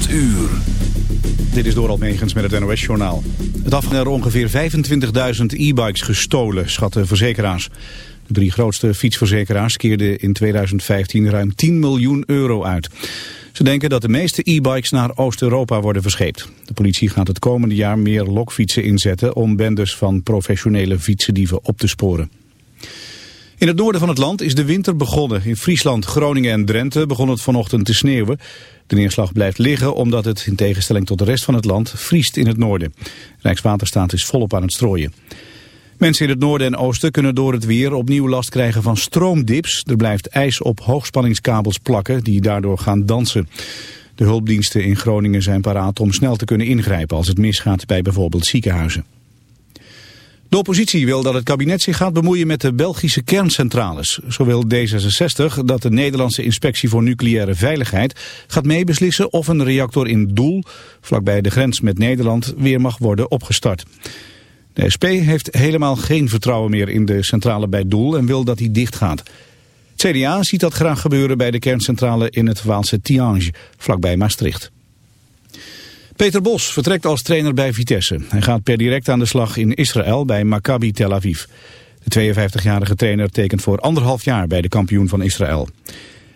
8 uur. Dit is Doral Megens met het NOS-journaal. Het afgelopen er ongeveer 25.000 e-bikes gestolen, schatten verzekeraars. De drie grootste fietsverzekeraars keerden in 2015 ruim 10 miljoen euro uit. Ze denken dat de meeste e-bikes naar Oost-Europa worden verscheept. De politie gaat het komende jaar meer lokfietsen inzetten... om bendes van professionele fietsendieven op te sporen. In het noorden van het land is de winter begonnen. In Friesland, Groningen en Drenthe begon het vanochtend te sneeuwen. De neerslag blijft liggen omdat het, in tegenstelling tot de rest van het land, vriest in het noorden. Rijkswaterstaat is volop aan het strooien. Mensen in het noorden en oosten kunnen door het weer opnieuw last krijgen van stroomdips. Er blijft ijs op hoogspanningskabels plakken die daardoor gaan dansen. De hulpdiensten in Groningen zijn paraat om snel te kunnen ingrijpen als het misgaat bij bijvoorbeeld ziekenhuizen. De oppositie wil dat het kabinet zich gaat bemoeien met de Belgische kerncentrales. Zo wil D66 dat de Nederlandse Inspectie voor Nucleaire Veiligheid gaat meebeslissen of een reactor in Doel, vlakbij de grens met Nederland, weer mag worden opgestart. De SP heeft helemaal geen vertrouwen meer in de centrale bij Doel en wil dat die dicht gaat. CDA ziet dat graag gebeuren bij de kerncentrale in het Waalse Tiange, vlakbij Maastricht. Peter Bos vertrekt als trainer bij Vitesse. Hij gaat per direct aan de slag in Israël bij Maccabi Tel Aviv. De 52-jarige trainer tekent voor anderhalf jaar bij de kampioen van Israël.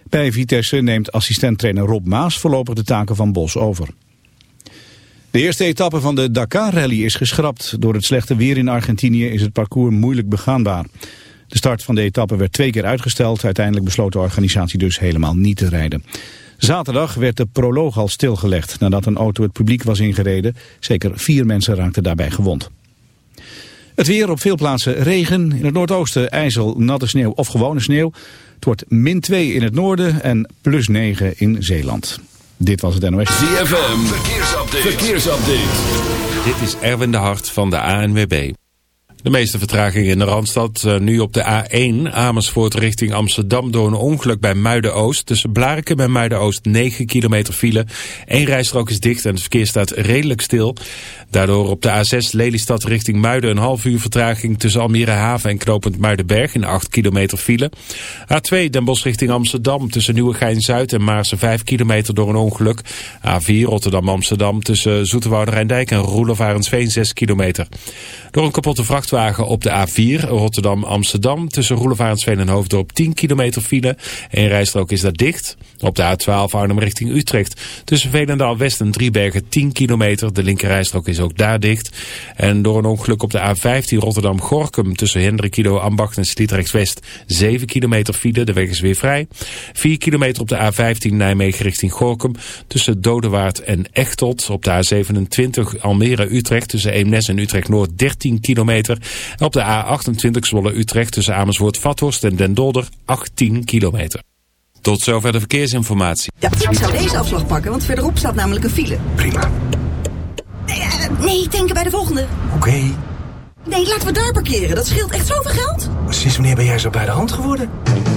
Bij Vitesse neemt assistenttrainer Rob Maas voorlopig de taken van Bos over. De eerste etappe van de Dakar-rally is geschrapt. Door het slechte weer in Argentinië is het parcours moeilijk begaanbaar. De start van de etappe werd twee keer uitgesteld. Uiteindelijk besloot de organisatie dus helemaal niet te rijden. Zaterdag werd de proloog al stilgelegd nadat een auto het publiek was ingereden. Zeker vier mensen raakten daarbij gewond. Het weer op veel plaatsen regen. In het noordoosten ijzel, natte sneeuw of gewone sneeuw. Het wordt min 2 in het noorden en plus 9 in Zeeland. Dit was het NOS. ZFM, verkeersupdate. verkeersupdate. Dit is Erwin de Hart van de ANWB. De meeste vertraging in de Randstad. Uh, nu op de A1 Amersfoort richting Amsterdam door een ongeluk bij Muiden-Oost. Tussen Blariken en Muiden-Oost 9 kilometer file. Eén rijstrook is dicht en het verkeer staat redelijk stil. Daardoor op de A6 Lelystad richting Muiden een half uur vertraging tussen Almere Haven en Knopend Muidenberg in 8 kilometer file. A2 Den Bosch richting Amsterdam tussen Nieuwegein-Zuid en Maarsen 5 kilometer door een ongeluk. A4 Rotterdam-Amsterdam tussen Zoeterwoude Rijndijk en Roelofarensveen 6 kilometer. Door een kapotte vrachtwagen op de A4 Rotterdam-Amsterdam tussen Roelofarensveen en Hoofddorp 10 kilometer file. Eén rijstrook is daar dicht. Op de A12 Arnhem richting Utrecht tussen Velendaal West en Driebergen 10 kilometer. De linkerrijstrook is ook daar dicht. En door een ongeluk op de A15 Rotterdam-Gorkum tussen Hendrikido, Ambacht en Sliedrecht-West 7 kilometer file. De weg is weer vrij. 4 kilometer op de A15 Nijmegen richting Gorkum tussen Dodewaard en Echtelt. Op de A27 Almere-Utrecht tussen Eemnes en Utrecht-Noord 13 kilometer. En op de A28 Zwolle-Utrecht tussen Amersfoort-Vathorst en Den Dolder 18 kilometer. Tot zover de verkeersinformatie. Ja, ik zou deze afslag pakken, want verderop staat namelijk een file. Prima. Nee, uh, nee ik denk bij de volgende. Oké. Okay. Nee, laten we daar parkeren. Dat scheelt echt zoveel geld. Sinds wanneer ben jij zo bij de hand geworden?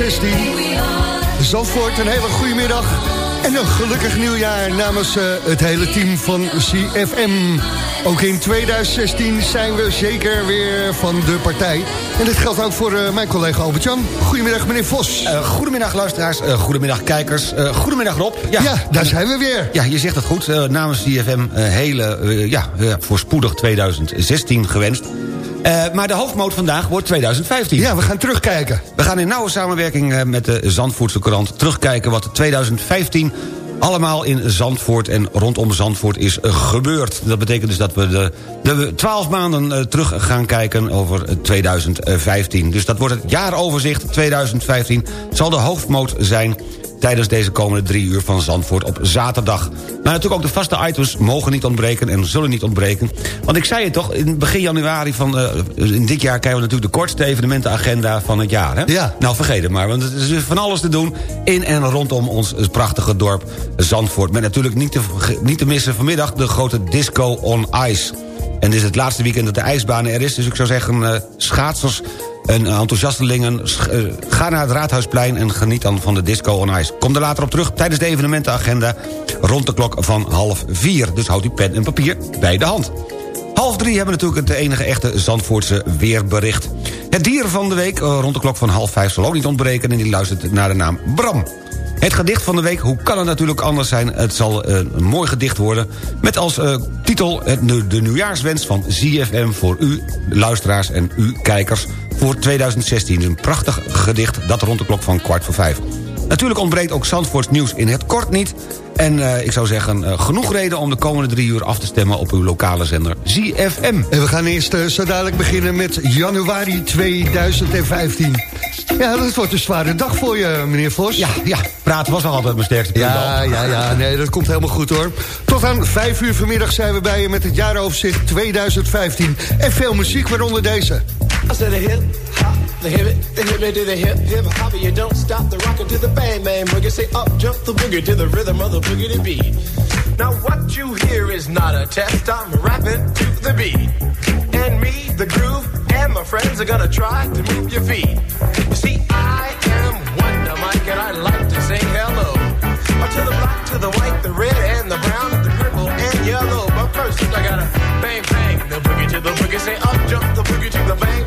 2016. Zandvoort, een hele goede middag. En een gelukkig nieuwjaar namens eh, het hele team van CFM. Ook in 2016 zijn we zeker weer van de partij. En dit geldt ook voor eh, mijn collega Albert-Jan. Goedemiddag, meneer Vos. Eh, goedemiddag luisteraars, goedemiddag kijkers, goedemiddag Rob. Ja, daar zijn we weer. Ja, je zegt het goed. namens CFM eh, hele, ja, voorspoedig 2016 gewenst. Eh, maar de hoofdmoot vandaag wordt 2015. Ja, we gaan terugkijken. We gaan in nauwe samenwerking eh, met de Zandvoortse krant terugkijken... wat 2015 allemaal in Zandvoort en rondom Zandvoort is gebeurd. Dat betekent dus dat we de, de 12 maanden eh, terug gaan kijken over eh, 2015. Dus dat wordt het jaaroverzicht 2015. Zal de hoofdmoot zijn tijdens deze komende drie uur van Zandvoort op zaterdag. Maar natuurlijk ook de vaste items mogen niet ontbreken en zullen niet ontbreken. Want ik zei het toch, in begin januari van eh, in dit jaar... krijgen we natuurlijk de kortste evenementenagenda van het jaar. Hè? Ja. Nou, vergeet het maar, want er is van alles te doen... in en rondom ons prachtige dorp Zandvoort. Met natuurlijk niet te, niet te missen vanmiddag de grote Disco on Ice. En dit is het laatste weekend dat de ijsbaan er is. Dus ik zou zeggen, eh, schaatsers en enthousiastelingen... eh, ga naar het Raadhuisplein en geniet dan van de Disco on Ice. Kom er later op terug tijdens de evenementenagenda... rond de klok van half vier. Dus houd uw pen en papier bij de hand. Half drie hebben we natuurlijk het enige echte Zandvoortse weerbericht. Het dier van de week eh, rond de klok van half vijf zal ook niet ontbreken... en die luistert naar de naam Bram. Het gedicht van de week, hoe kan het natuurlijk anders zijn... het zal eh, een mooi gedicht worden... met als eh, titel het, de nieuwjaarswens van ZFM... voor u, luisteraars en u, kijkers, voor 2016. Een prachtig gedicht, dat rond de klok van kwart voor vijf. Natuurlijk ontbreekt ook Zandvoorts nieuws in het kort niet... en eh, ik zou zeggen, eh, genoeg reden om de komende drie uur af te stemmen... op uw lokale zender ZFM. En we gaan eerst eh, zo dadelijk beginnen met januari 2015. Ja, dat wordt een zware dag voor je, meneer Vos. Ja, ja, praten was nog altijd mijn sterkste punt. Ja, al. ja, ja, nee, dat komt helemaal goed hoor. Tot aan vijf uur vanmiddag zijn we bij je met het jaaroverzicht 2015. En veel muziek, waaronder deze. I said the hip hop, the hip it, the hip it to the hip hip hop. You don't stop the rockin' to the bang bang boogie. Say up jump the boogie to the rhythm of the boogie to beat. Now what you hear is not a test. I'm rapping to the beat, and me, the groove, and my friends are gonna try to move your feet. You see, I am Wonder Mike, and I like to say hello. To the black, to the white, the red, and the brown, the purple, and yellow. But first, I gotta bang, bang, the boogie to the boogie. Say up, jump the boogie to the bang,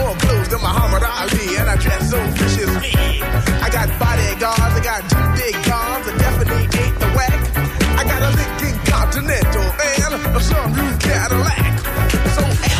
more clothes than Muhammad Ali, and I dress so viciously. I got bodyguards, I got two big guns, I definitely ain't the whack. I got a Lincoln Continental and a sunroof Cadillac. So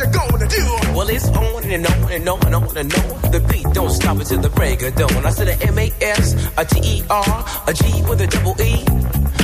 you gonna do? Well, it's on and on and on and on and on. The beat don't stop until the break of dawn. I said a M-A-S, a T-E-R, a G with a double E.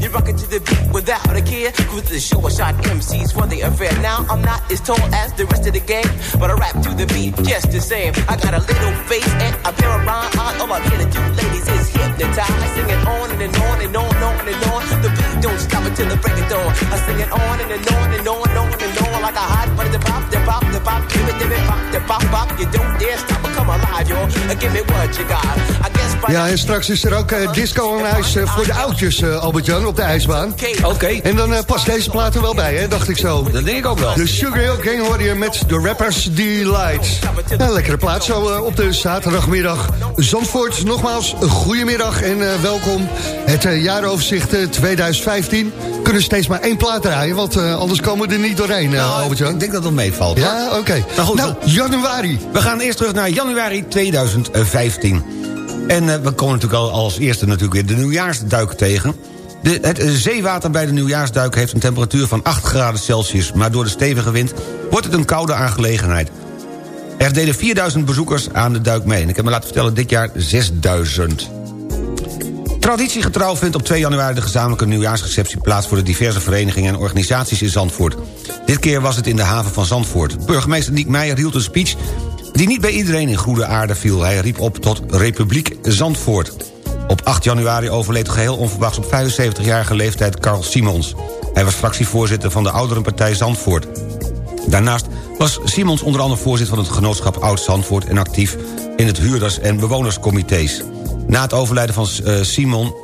You rock it to the beat without a care. Cruise the show, I shot MCs for the affair. Now I'm not as tall as the rest of the gang, but I rap to the beat just the same. I got a little face and a pair of rhyme eyes. All I'm here to do, ladies, is hypnotize. Sing it on and, and on and on, on and on. The beat don't stop until the break of dawn. I sing it on and, and on and on, on and on like a hot butter. The pop, the pop, the pop, give it, give it, pop, the pop, pop. You don't dare stop or come alive, yo. Give me what you got. I guess by Ja, en straks is er ook eh, disco en ijs eh, voor de oudjes, eh, Albert-Jan, op de ijsbaan. Oké. En dan eh, past deze plaat er wel bij, hè, dacht ik zo. Dat denk ik ook wel. De Sugar Hill Gang hoor je met de Rappers Delight. Ja, lekkere plaat zo eh, op de zaterdagmiddag. Zandvoort, nogmaals, een goedemiddag en eh, welkom. Het jaaroverzicht eh, 2015. Kunnen steeds maar één plaat draaien, want anders komen we er niet doorheen, eh, Albert-Jan. Ik denk dat het meevalt. Ja, oké. Nou goed, Nou, januari. We gaan eerst terug naar januari 2015. En we komen natuurlijk al als eerste natuurlijk weer de nieuwjaarsduik tegen. De, het zeewater bij de nieuwjaarsduik heeft een temperatuur van 8 graden Celsius... maar door de stevige wind wordt het een koude aangelegenheid. Er deden 4000 bezoekers aan de duik mee. En ik heb me laten vertellen, dit jaar 6000. Traditiegetrouw vindt op 2 januari de gezamenlijke nieuwjaarsreceptie plaats... voor de diverse verenigingen en organisaties in Zandvoort. Dit keer was het in de haven van Zandvoort. Burgemeester Niek Meijer hield een speech die niet bij iedereen in goede aarde viel. Hij riep op tot Republiek Zandvoort. Op 8 januari overleed geheel onverwachts op 75-jarige leeftijd Carl Simons. Hij was fractievoorzitter van de ouderenpartij Zandvoort. Daarnaast was Simons onder andere voorzitter van het genootschap Oud-Zandvoort... en actief in het huurders- en bewonerscomité's. Na het overlijden van eh, Simon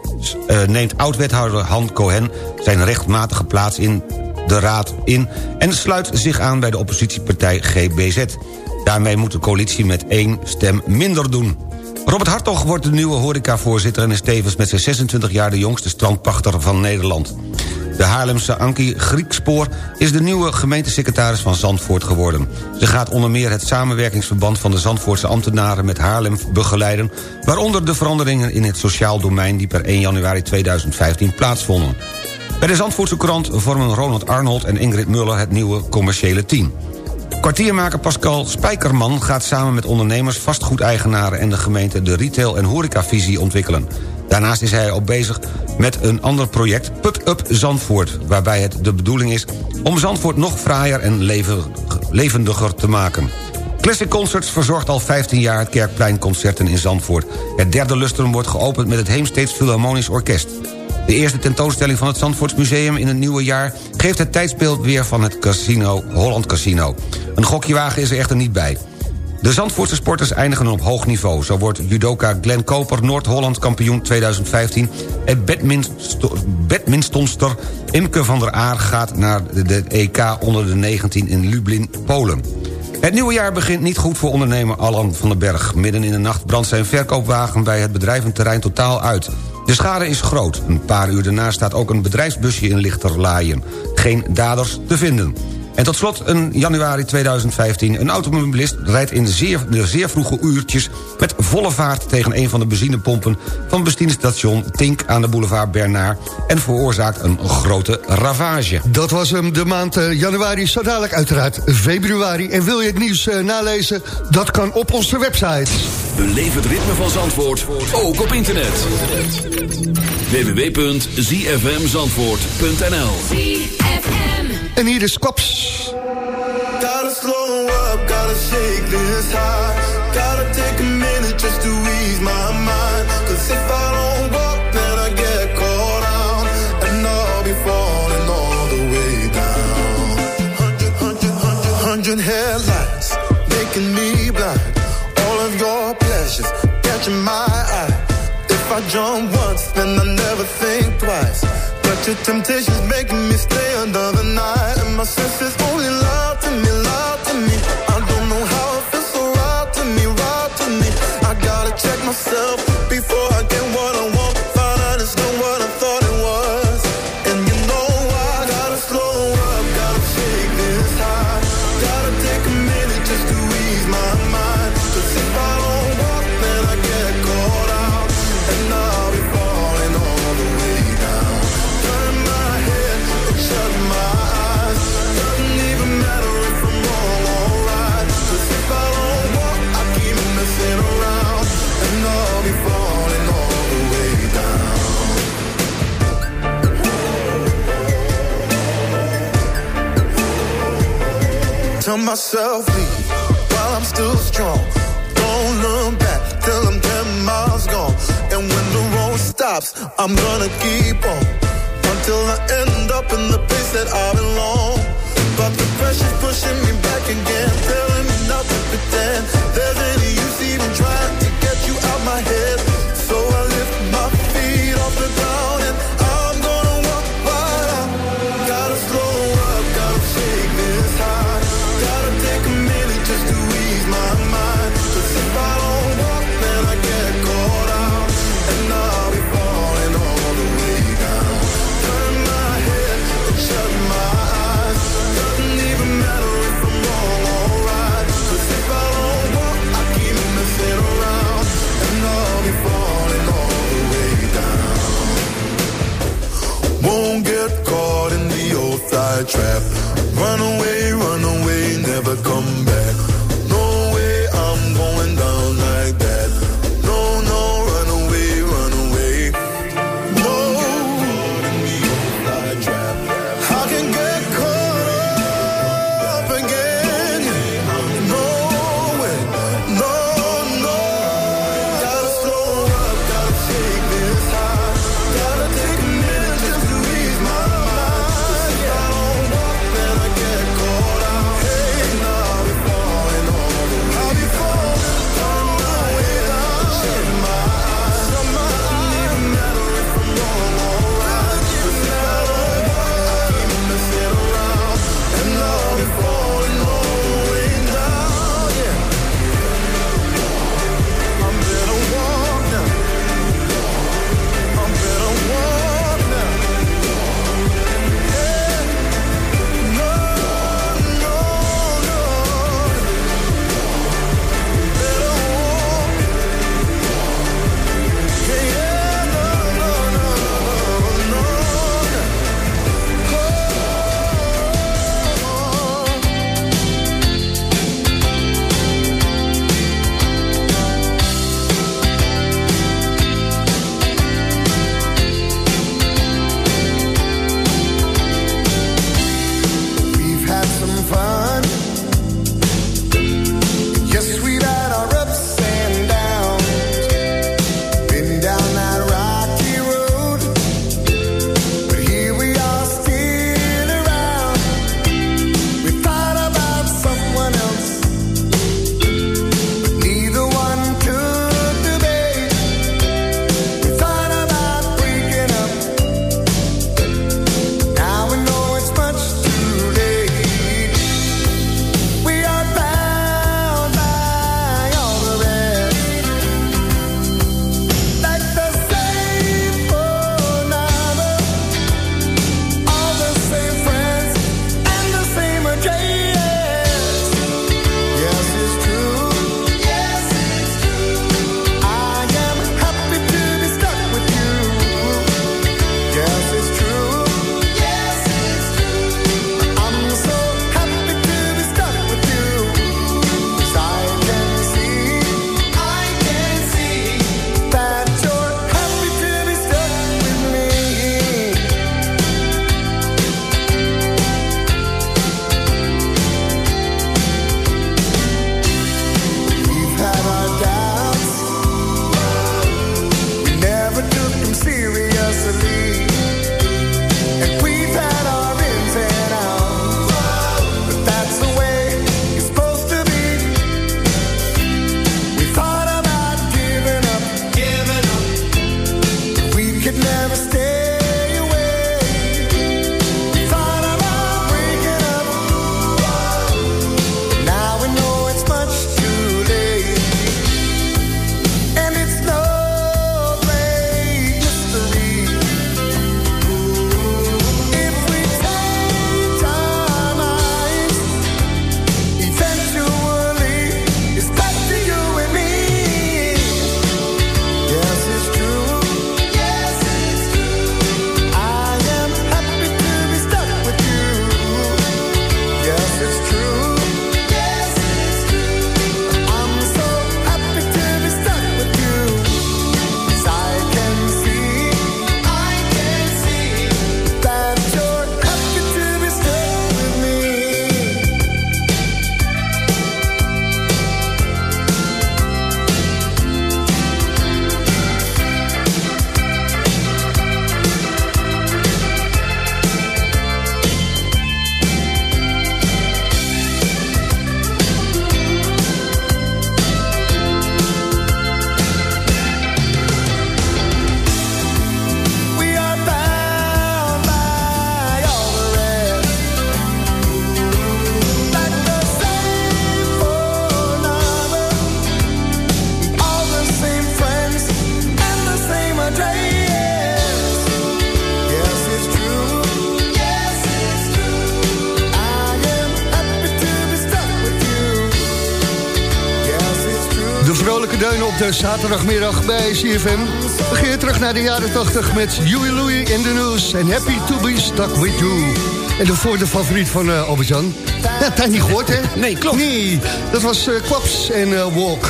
eh, neemt oud-wethouder Han Cohen... zijn rechtmatige plaats in de raad in... en sluit zich aan bij de oppositiepartij GBZ. Daarmee moet de coalitie met één stem minder doen. Robert Hartog wordt de nieuwe horecavoorzitter... en is tevens met zijn 26 jaar de jongste strandpachter van Nederland. De Haarlemse Ankie Griekspoor is de nieuwe gemeentesecretaris van Zandvoort geworden. Ze gaat onder meer het samenwerkingsverband van de Zandvoortse ambtenaren met Haarlem begeleiden... waaronder de veranderingen in het sociaal domein die per 1 januari 2015 plaatsvonden. Bij de Zandvoortse krant vormen Ronald Arnold en Ingrid Muller het nieuwe commerciële team. Kwartiermaker Pascal Spijkerman gaat samen met ondernemers, vastgoedeigenaren en de gemeente de retail- en horecavisie ontwikkelen. Daarnaast is hij ook bezig met een ander project, Put Up Zandvoort... waarbij het de bedoeling is om Zandvoort nog fraaier en leven- levendiger te maken. Classic Concerts verzorgt al 15 jaar het Kerkpleinconcerten in Zandvoort. Het derde lustrum wordt geopend met het Heemsteeds Philharmonisch Orkest. De eerste tentoonstelling van het Zandvoortsmuseum in het nieuwe jaar... geeft het tijdsbeeld weer van het casino Holland Casino. Een gokjewagen is er echter niet bij. De Zandvoortse sporters eindigen op hoog niveau. Zo wordt judoka Glenn Koper Noord-Holland kampioen 2015... en badminstonster Imke van der Aar gaat naar de- EK onder de 19 in Lublin, Polen. Het nieuwe jaar begint niet goed voor ondernemer Allan van den Berg. Midden in de nacht brandt zijn verkoopwagen bij het bedrijventerrein totaal uit. De schade is groot. Een paar uur daarna staat ook een bedrijfsbusje in Lichterlaaien. Geen daders te vinden. En tot slot, in januari 2015... een automobilist rijdt in zeer, de zeer vroege uurtjes... met volle vaart tegen een van de benzinepompen... van benzinestation Tink aan de boulevard Bernard... en veroorzaakt een grote ravage. Dat was hem de maand eh, januari, zo dadelijk uiteraard februari. En wil je het nieuws eh, nalezen? Dat kan op onze website. Beleef het ritme van Zandvoort, ook op internet. www.zfmzandvoort.nl This high. Gotta take a minute just to ease my mind. Cause if I don't then I get caught making me blind. All of your pleasures catching my eye. If I jump once, then I never think twice. But your temptation's myself leave while I'm still strong. Don't look back till I'm 10 miles gone. And when the road stops, I'm gonna keep on until I end up in the De zaterdagmiddag bij CFM. We gaan terug naar de jaren 80 met Huey Louie in de news. En happy to be stuck with you. En daarvoor de favoriet van uh, Albert-Jan. Ja, het niet gehoord, hè? Nee, klopt. Nee, dat was uh, Klaps en uh, Walk.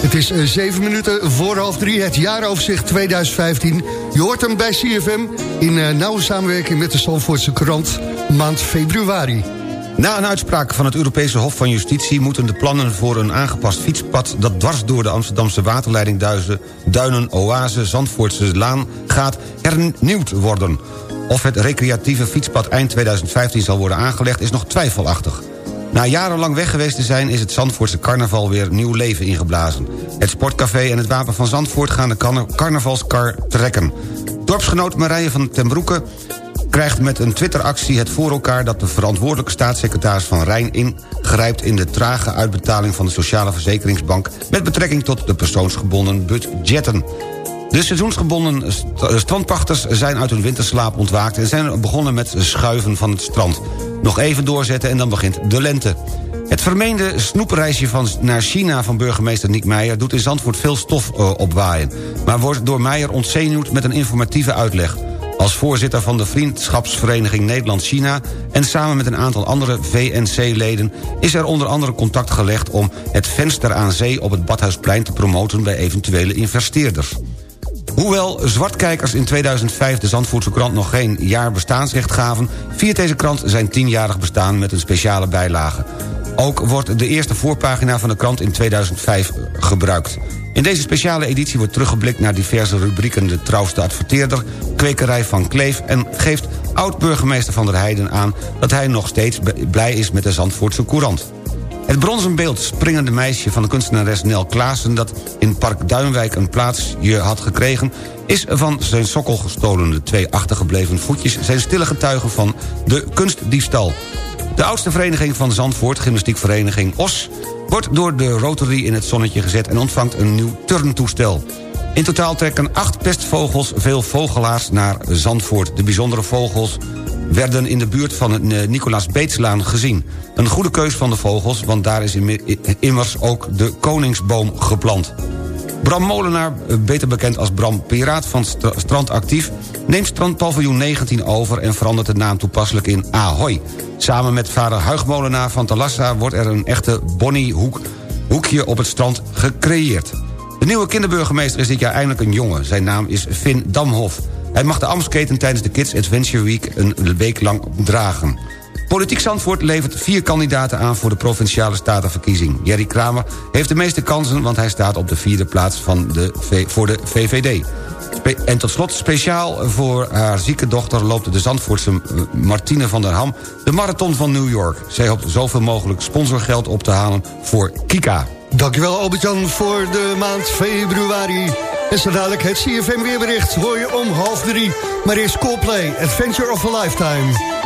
Het is uh, zeven minuten voor half drie, het jaaroverzicht 2015. Je hoort hem bij CFM in nauwe samenwerking met de Zandvoortse krant maand februari. Na een uitspraak van het Europese Hof van Justitie... moeten de plannen voor een aangepast fietspad... dat dwars door de Amsterdamse waterleiding Duizen, Duinen, Oase, Zandvoortse Laan gaat... hernieuwd worden. Of het recreatieve fietspad eind 2015 zal worden aangelegd... is nog twijfelachtig. Na jarenlang weg geweest te zijn... is het Zandvoortse carnaval weer nieuw leven ingeblazen. Het Sportcafé en het Wapen van Zandvoort gaan de carnavalskar trekken. Dorpsgenoot Marije van ten Broeke krijgt met een Twitteractie het voor elkaar... dat de verantwoordelijke staatssecretaris van Rijn ingrijpt... in de trage uitbetaling van de Sociale Verzekeringsbank... met betrekking tot de persoonsgebonden budgetten. De seizoensgebonden st strandpachters zijn uit hun winterslaap ontwaakt... en zijn begonnen met schuiven van het strand. Nog even doorzetten en dan begint de lente. Het vermeende snoepreisje van, naar China van burgemeester Niek Meijer... doet in Zandvoort veel stof uh, opwaaien... maar wordt door Meijer ontzenuwd met een informatieve uitleg... Als voorzitter van de Vriendschapsvereniging Nederland-China... en samen met een aantal andere VNC-leden... is er onder andere contact gelegd om het venster aan zee... op het Badhuisplein te promoten bij eventuele investeerders. Hoewel zwartkijkers in 2005 de Zandvoortse krant nog geen jaar bestaansrecht gaven... viert deze krant zijn tienjarig bestaan met een speciale bijlage. Ook wordt de eerste voorpagina van de krant in 2005 gebruikt. In deze speciale editie wordt teruggeblikt naar diverse rubrieken... de trouwste adverteerder, kwekerij van Kleef... en geeft oud-burgemeester Van der Heijden aan... dat hij nog steeds blij is met de Zandvoortse Courant. Het bronzen beeld Springende Meisje van de kunstenares Nel Klaassen... dat in Park Duinwijk een plaatsje had gekregen... is van zijn sokkel gestolen. De twee achtergebleven voetjes zijn stille getuigen van de kunstdiefstal. De oudste vereniging van Zandvoort, gymnastiekvereniging OS... wordt door de Rotary in het zonnetje gezet en ontvangt een nieuw turntoestel. In totaal trekken acht pestvogels veel vogelaars naar Zandvoort. De bijzondere vogels werden in de buurt van het Nicolaas Beetslaan gezien. Een goede keus van de vogels, want daar is immers ook de koningsboom geplant. Bram Molenaar, beter bekend als Bram Piraat van Strand Actief... neemt strandpaviljoen 19 over en verandert de naam toepasselijk in Ahoy. Samen met vader Huig Molenaar van Talassa... wordt er een echte Bonniehoek hoekje op het strand gecreëerd. De nieuwe kinderburgemeester is dit jaar eindelijk een jongen. Zijn naam is Finn Damhof. Hij mag de Amsketen tijdens de Kids Adventure Week een week lang dragen. Politiek Zandvoort levert vier kandidaten aan voor de Provinciale Statenverkiezing. Jerry Kramer heeft de meeste kansen, want hij staat op de vierde plaats van de voor de VVD. En tot slot, speciaal voor haar zieke dochter... loopt de Zandvoortse Martine van der Ham de marathon van New York. Zij hoopt zoveel mogelijk sponsorgeld op te halen voor Kika. Dankjewel Albert-Jan voor de maand februari. En zo dadelijk het CFM weerbericht hoor je om half drie. Maar eerst Coldplay, Adventure of a Lifetime.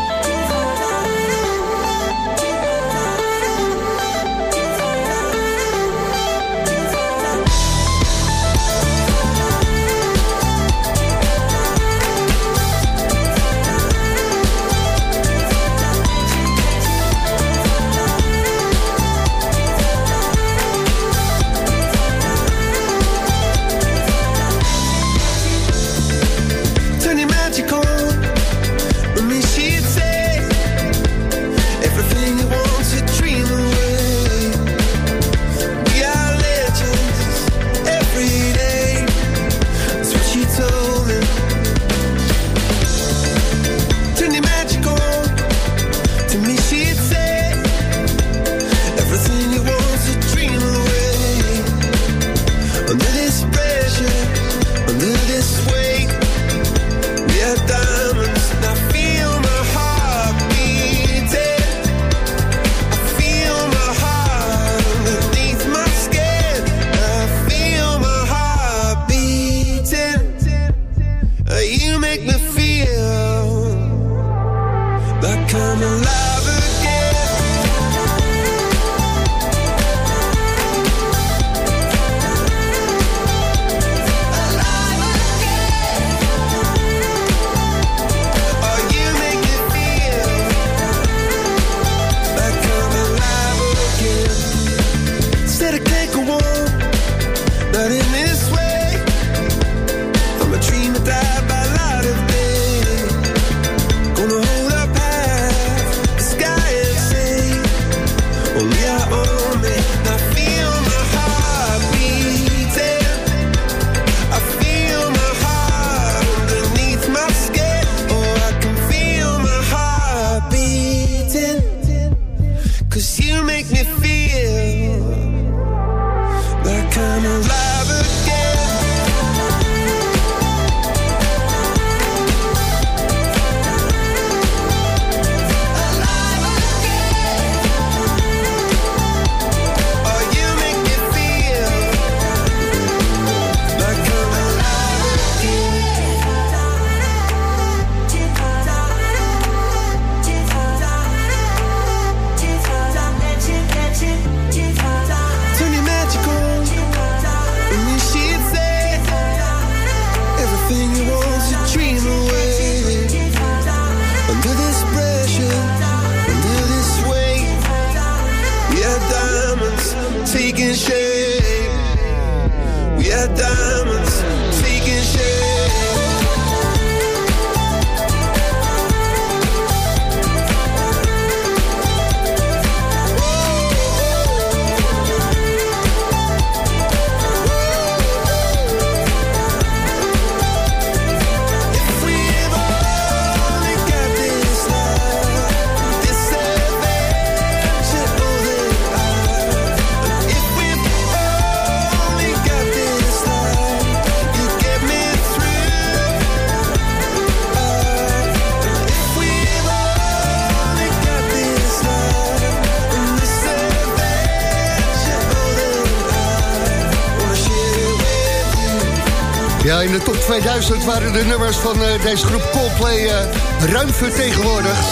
Top 2000 waren de nummers van eh, deze groep Coldplay eh, ruim vertegenwoordigd.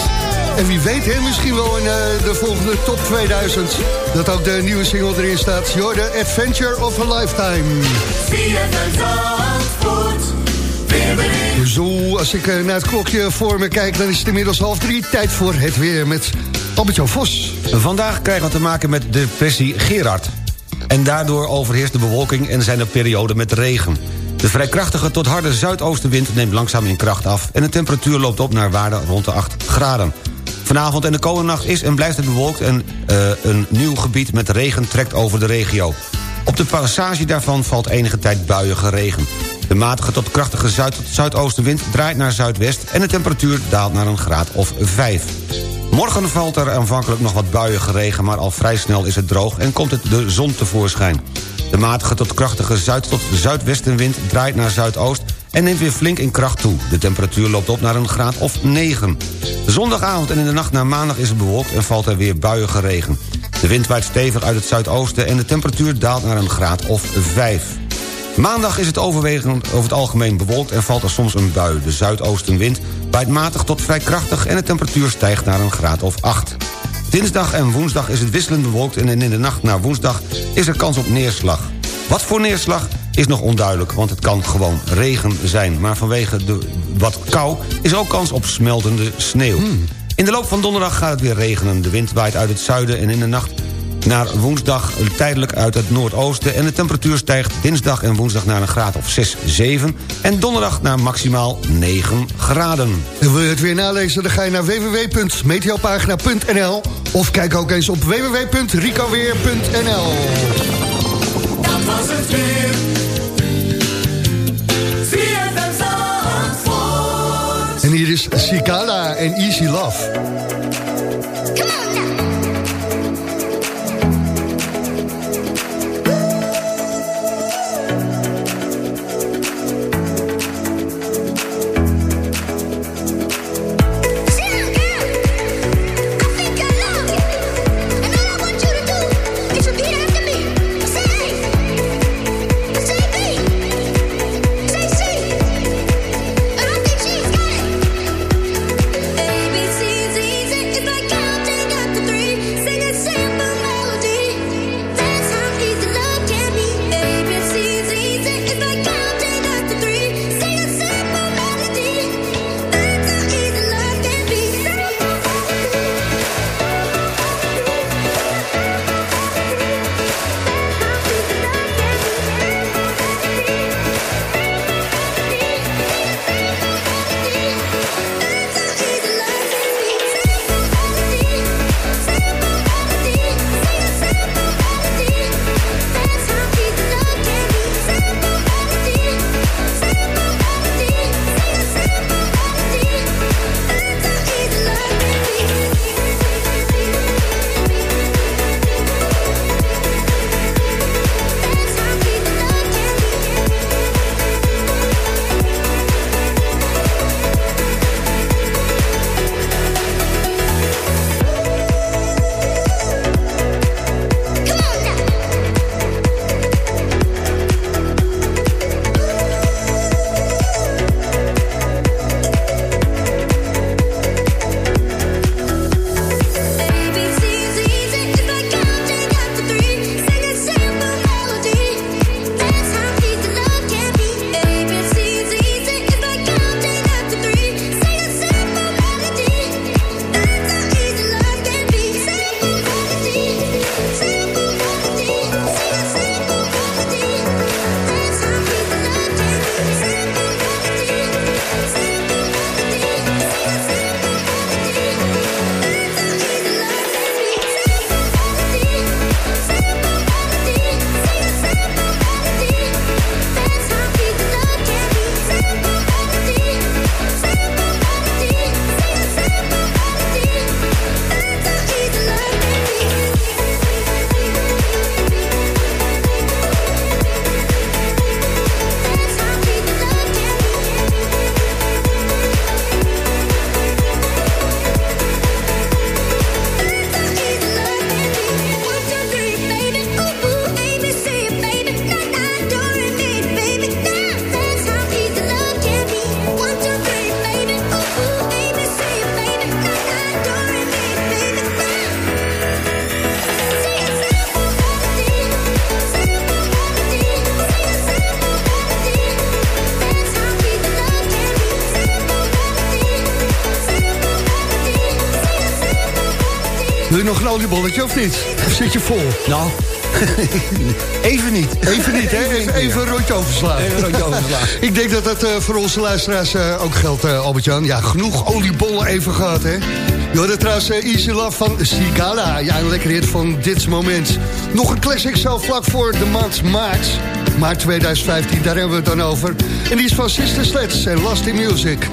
En wie weet, hè, misschien wel in eh, de volgende top 2000... dat ook de nieuwe single erin staat. Jorde Adventure of a Lifetime. Zo, als ik naar het klokje voor me kijk... dan is het inmiddels half drie. Tijd voor het weer met Albert-Jan Vos. Vandaag krijgen we te maken met depressie Gerard. En daardoor overheerst de bewolking en zijn er perioden met regen. De vrij krachtige tot harde zuidoostenwind neemt langzaam in kracht af... en de temperatuur loopt op naar waarde rond de 8 graden. Vanavond en de komende nacht is en blijft het bewolkt... en eh, een nieuw gebied met regen trekt over de regio. Op de passage daarvan valt enige tijd buiige regen. De matige tot krachtige zuid- tot zuidoostenwind draait naar zuidwest... en de temperatuur daalt naar een graad of 5. Morgen valt er aanvankelijk nog wat buiige regen... maar al vrij snel is het droog en komt het de zon tevoorschijn. De matige tot krachtige zuid- tot zuidwestenwind draait naar zuidoost... en neemt weer flink in kracht toe. De temperatuur loopt op naar een graad of 9. Zondagavond en in de nacht naar maandag is het bewolkt... en valt er weer buiige regen. De wind waait stevig uit het zuidoosten... en de temperatuur daalt naar een graad of 5. Maandag is het overwegend over het algemeen bewolkt... en valt er soms een bui. De zuidoostenwind waait matig tot vrij krachtig... en de temperatuur stijgt naar een graad of 8. Dinsdag en woensdag is het wisselend bewolkt... en in de nacht naar woensdag is er kans op neerslag. Wat voor neerslag is nog onduidelijk, want het kan gewoon regen zijn. Maar vanwege de wat kou is ook kans op smeltende sneeuw. In de loop van donderdag gaat het weer regenen. De wind waait uit het zuiden en in de nacht naar woensdag tijdelijk uit het noordoosten... en de temperatuur stijgt dinsdag en woensdag naar een graad of 6, 7... en donderdag naar maximaal 9 graden. En wil je het weer nalezen, dan ga je naar www.meteopagina.nl... of kijk ook eens op www.ricoweer.nl. Dat was het weer. En hier is Sikala en Easy Love. ABC's easy, it's of niet? Of zit je vol? Nou, even niet. Even niet, hè? Even, even een rondje overslaan. Even een rondje overslaan. Ik denk dat dat eh, voor onze luisteraars eh, ook geldt, eh, Albert-Jan. Ja, genoeg oliebollen even gehad, hè? Je hoorde trouwens Easy Love van Sigala. Ja, een lekker hit van dit moment. Nog een classic zo vlak voor de maand maart. Maart 2015, daar hebben we het dan over. En die is van Sister Sledge en Last in Music.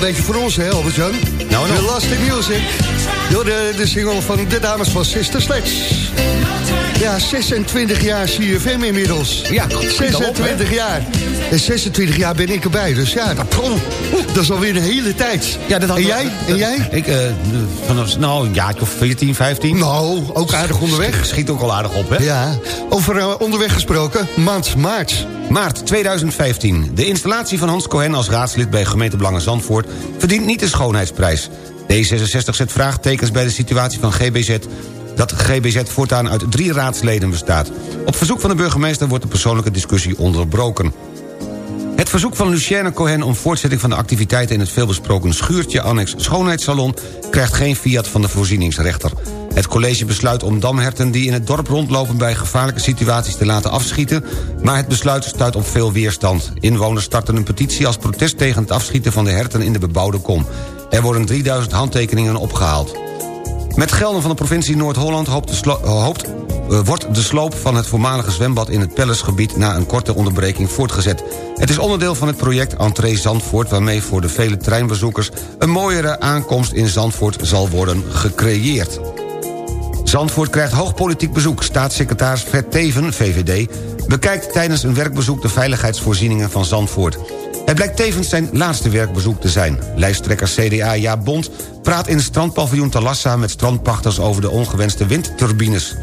Een beetje voor ons, hè, Albert-Jan? Nou, The nou. Last in Music. Door de, de single van de dames van Sister Sledge. Ja, 26 jaar CFM inmiddels. Ja, schiet al op, hè? 26 jaar. En 26 jaar ben ik erbij, dus ja, dat, poeh, dat is alweer een hele tijd. Ja, dat had en jij? En jij? Ik, eh, vanaf, nou, een jaartje of 14, 15. Nou, ook aardig onderweg. Schiet ook al aardig op, hè? Ja, over eh, onderweg gesproken, maand maart. Maart 2015. De installatie van Hans Cohen als raadslid bij gemeente Belangen Zandvoort... verdient niet de schoonheidsprijs. D66 zet vraagtekens bij de situatie van GBZ... dat GBZ voortaan uit drie raadsleden bestaat. Op verzoek van de burgemeester wordt de persoonlijke discussie onderbroken. Het verzoek van Lucienne Cohen om voortzetting van de activiteiten... in het veelbesproken schuurtje annex schoonheidssalon... krijgt geen fiat van de voorzieningsrechter. Het college besluit om damherten die in het dorp rondlopen... bij gevaarlijke situaties te laten afschieten... maar het besluit stuit op veel weerstand. Inwoners starten een petitie als protest tegen het afschieten van de herten in de bebouwde kom. Er worden 3000 handtekeningen opgehaald. Met gelden van de provincie Noord-Holland hoopt hoopt, eh, wordt de sloop van het voormalige zwembad in het Pellesgebied na een korte onderbreking voortgezet. Het is onderdeel van het project Entree Zandvoort... waarmee voor de vele treinbezoekers een mooiere aankomst in Zandvoort zal worden gecreëerd. Zandvoort krijgt hoog politiek bezoek. Staatssecretaris Fred Teven, VVD, bekijkt tijdens een werkbezoek... de veiligheidsvoorzieningen van Zandvoort. Het blijkt tevens zijn laatste werkbezoek te zijn. Lijsttrekker CDA Jaap Bond praat in het strandpaviljoen Talassa... met strandpachters over de ongewenste windturbines.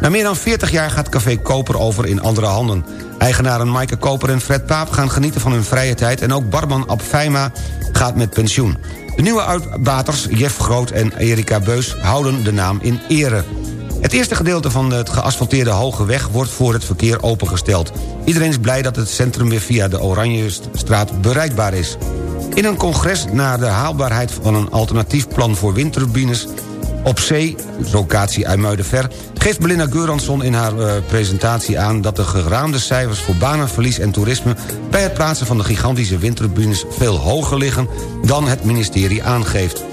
Na meer dan 40 jaar gaat Café Koper over in andere handen. Eigenaren Maaike Koper en Fred Paap gaan genieten van hun vrije tijd... en ook barman Ab Feima gaat met pensioen. De nieuwe uitbaters, Jeff Groot en Erika Beus, houden de naam in ere. Het eerste gedeelte van het geasfalteerde Hoge Weg wordt voor het verkeer opengesteld. Iedereen is blij dat het centrum weer via de Oranjestraat bereikbaar is. In een congres naar de haalbaarheid van een alternatief plan voor windturbines op zee, locatie IJmuidenver... geeft Belinda Geuransson in haar eh, presentatie aan... dat de geraamde cijfers voor banenverlies en toerisme... bij het plaatsen van de gigantische windturbines veel hoger liggen... dan het ministerie aangeeft.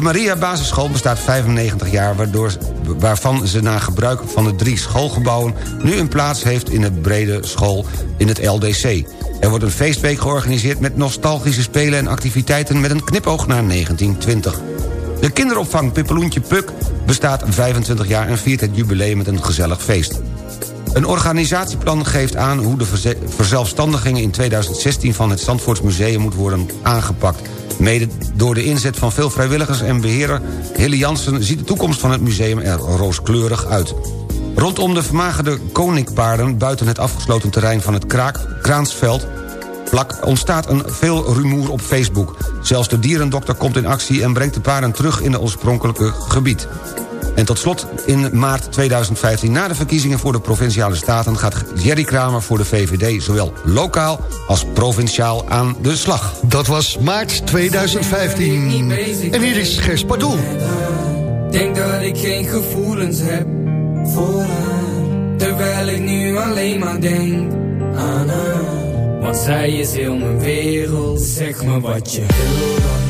De Maria Basisschool bestaat 95 jaar... Waardoor, waarvan ze na gebruik van de drie schoolgebouwen... nu een plaats heeft in het brede school in het LDC. Er wordt een feestweek georganiseerd met nostalgische spelen en activiteiten... met een knipoog naar 1920. De kinderopvang Pippeloentje Puk bestaat 25 jaar... en viert het jubileum met een gezellig feest. Een organisatieplan geeft aan hoe de verze- verzelfstandiging in 2016 van het Zandvoortsmuseum moet worden aangepakt. Mede door de inzet van veel vrijwilligers en beheerder Hille Jansen... ziet de toekomst van het museum er rooskleurig uit. Rondom de vermagerde koninkpaarden buiten het afgesloten terrein van het Kraak, Kraansveld ontstaat een veel rumoer op Facebook. Zelfs de dierendokter komt in actie en brengt de paarden terug in het oorspronkelijke gebied. En tot slot, in maart 2015, na de verkiezingen voor de Provinciale Staten... gaat Jerry Kramer voor de VVD zowel lokaal als provinciaal aan de slag. Dat was maart 2015. En hier is Gers Pardoel. Denk dat ik geen gevoelens heb voor haar. Terwijl ik nu alleen maar denk aan haar. Want zij is heel mijn wereld. Zeg me wat je wil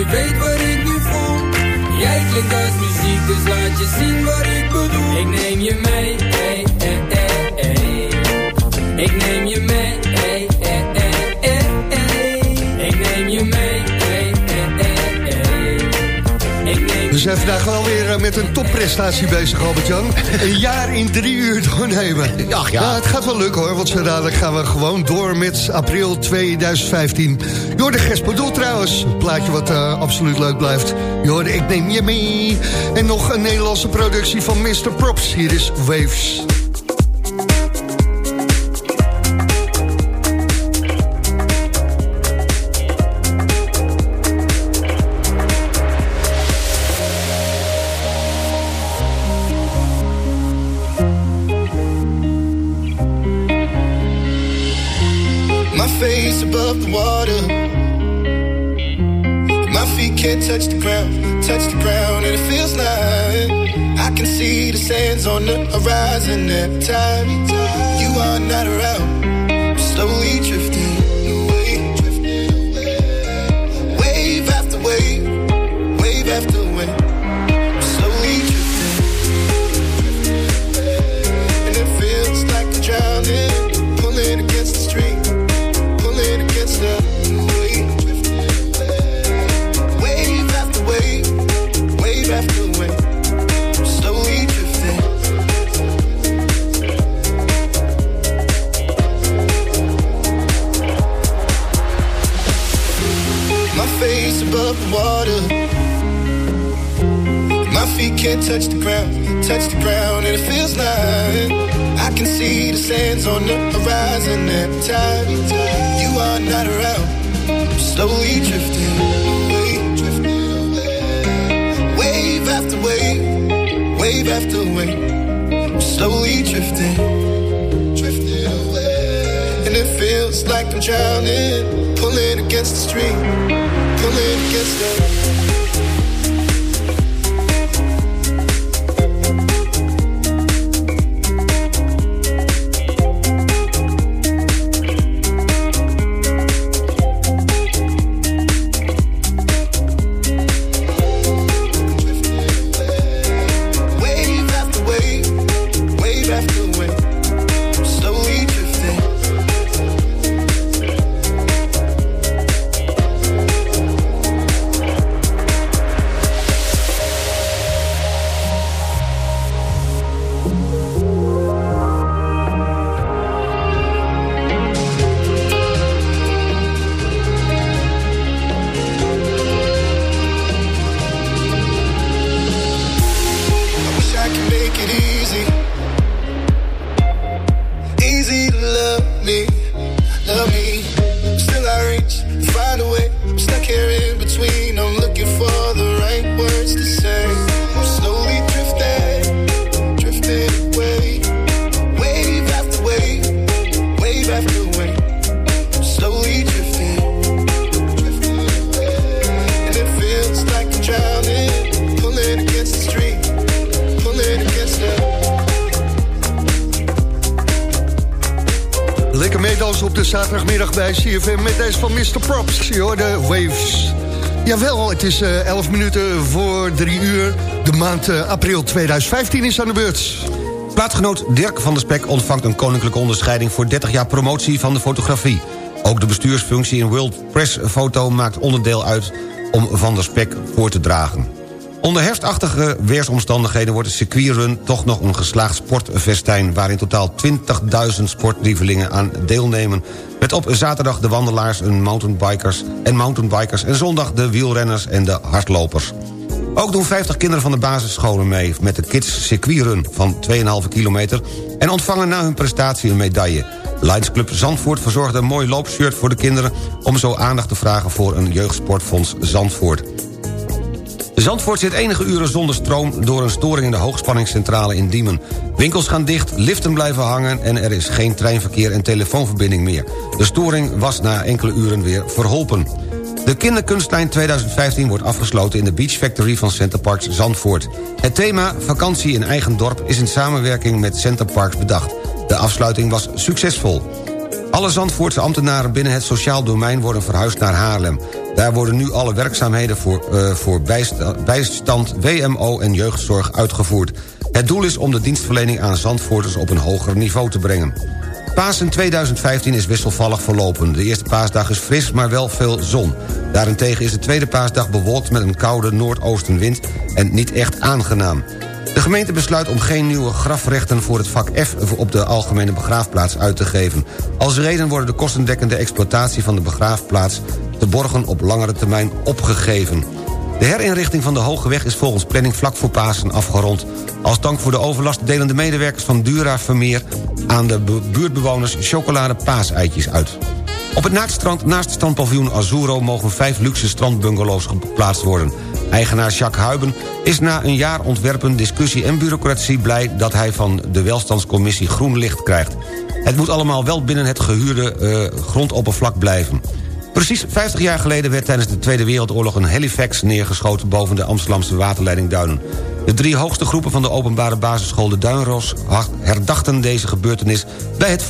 je weet wat ik nu voel Jij klinkt als muziek, dus laat je zien wat ik bedoel Ik neem je mee, hey, hey, hey, hey. Ik neem je mee, hey, hey, hey, hey, hey. Ik neem je mee, hey, hey, hey, hey. Ik neem We zijn vandaag wel weer eh, met een topprestatie bezig, Albert-Jan. Een jaar in drie uur doornemen. Ach ja. Nou, het gaat wel lukken hoor, want zo dadelijk gaan we gewoon door met april 2015. Je hoorde Gesper trouwens, een plaatje wat eh, absoluut leuk blijft. Je hoorde Ik Neem Je Mee. En nog een Nederlandse productie van Mr. Props. Hier is Waves. doesn't have time. Wave after wave. I'm slowly drifting, drifting away, and it feels like I'm drowning, pulling against the stream, pulling against the. Is eh 11 minuten voor 3 uur. De maand eh, april 2015 is aan de beurt. Plaatsgenoot Dirk van der Spek ontvangt een koninklijke onderscheiding... voor 30 jaar promotie van de fotografie. Ook de bestuursfunctie in World Press Foto maakt onderdeel uit... om Van der Spek voor te dragen. Onder herfstachtige weersomstandigheden wordt de circuitrun... toch nog een geslaagd sportfestijn... waar in totaal 20.000 sportlievelingen aan deelnemen... met op zaterdag de wandelaars en mountainbikers... en mountainbikers en zondag de wielrenners en de hardlopers. Ook doen 50 kinderen van de basisscholen mee met de Kids Circuitrun van 2,5 kilometer... en ontvangen na hun prestatie een medaille. Lions Zandvoort verzorgde een mooi loopshirt voor de kinderen... om zo aandacht te vragen voor een jeugdsportfonds Zandvoort. Zandvoort zit enige uren zonder stroom... door een storing in de hoogspanningscentrale in Diemen. Winkels gaan dicht, liften blijven hangen... en er is geen treinverkeer en telefoonverbinding meer. De storing was na enkele uren weer verholpen. De kinderkunstlijn 2015 wordt afgesloten in de Beach Factory van Center Parks Zandvoort. Het thema vakantie in eigen dorp is in samenwerking met Center Parks bedacht. De afsluiting was succesvol. Alle Zandvoortse ambtenaren binnen het sociaal domein worden verhuisd naar Haarlem. Daar worden nu alle werkzaamheden voor, eh, voor bijsta- bijstand, WMO en jeugdzorg uitgevoerd. Het doel is om de dienstverlening aan Zandvoorters op een hoger niveau te brengen. Pasen 2015 is wisselvallig verlopen. De eerste paasdag is fris, maar wel veel zon. Daarentegen is de tweede paasdag bewolkt met een koude noordoostenwind... en niet echt aangenaam. De gemeente besluit om geen nieuwe grafrechten voor het vak F... op de algemene begraafplaats uit te geven. Als reden worden de kostendekkende exploitatie van de begraafplaats... te borgen op langere termijn opgegeven. De herinrichting van de Hoge Weg is volgens planning vlak voor Pasen afgerond. Als dank voor de overlast delen de medewerkers van Dura Vermeer... aan de bu- buurtbewoners chocolade paaseitjes uit. Op het naaktstrand naast het strandpaviljoen Azuro... mogen vijf luxe strandbungalows geplaatst worden. Eigenaar Jacques Huiben is na een jaar ontwerpen, discussie en bureaucratie... blij dat hij van de welstandscommissie groen licht krijgt. Het moet allemaal wel binnen het gehuurde eh, grondoppervlak blijven. Precies 50 jaar geleden werd tijdens de Tweede Wereldoorlog... een helifax neergeschoten boven de Amsterdamse waterleiding Duinen. De drie hoogste groepen van de openbare basisschool De Duinros... herdachten deze gebeurtenis bij het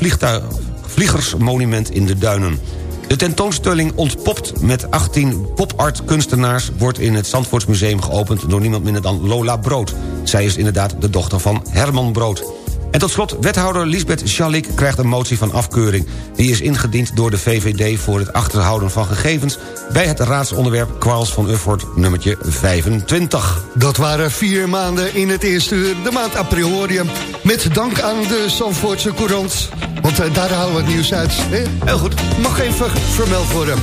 Vliegersmonument in de Duinen. De tentoonstelling Ontpopt met 18 pop-art kunstenaars... wordt in het Zandvoortsmuseum geopend door niemand minder dan Lola Brood. Zij is inderdaad de dochter van Herman Brood. En tot slot, wethouder Lisbeth Schalik krijgt een motie van afkeuring. Die is ingediend door de VVD voor het achterhouden van gegevens... bij het raadsonderwerp Kwaals van Uffort nummertje 25. Dat waren vier maanden in het eerste uur, de maand april hoor je. Met dank aan de Zandvoortse Courant. Want eh, daar halen we het nieuws uit. Hè? Heel goed, mag even vermeld worden.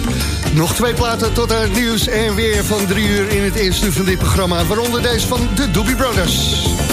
Nog twee platen tot aan het nieuws en weer van drie uur in het eerste uur van dit programma. Waaronder deze van de Doobie Brothers.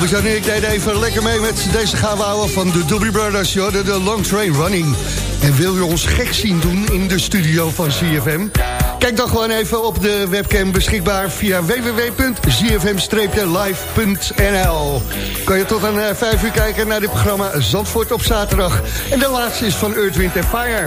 Albert ik deed even lekker mee met deze gauwouwen van de Doobie Brothers, joh, de, Long Train Running. En wil je ons gek zien doen in de studio van ZFM? Kijk dan gewoon even op de webcam beschikbaar via www.zfm-live.nl. Kan je tot aan eh, 5 uur kijken naar dit programma Zandvoort op zaterdag. En de laatste is van Earth, Wind Fire.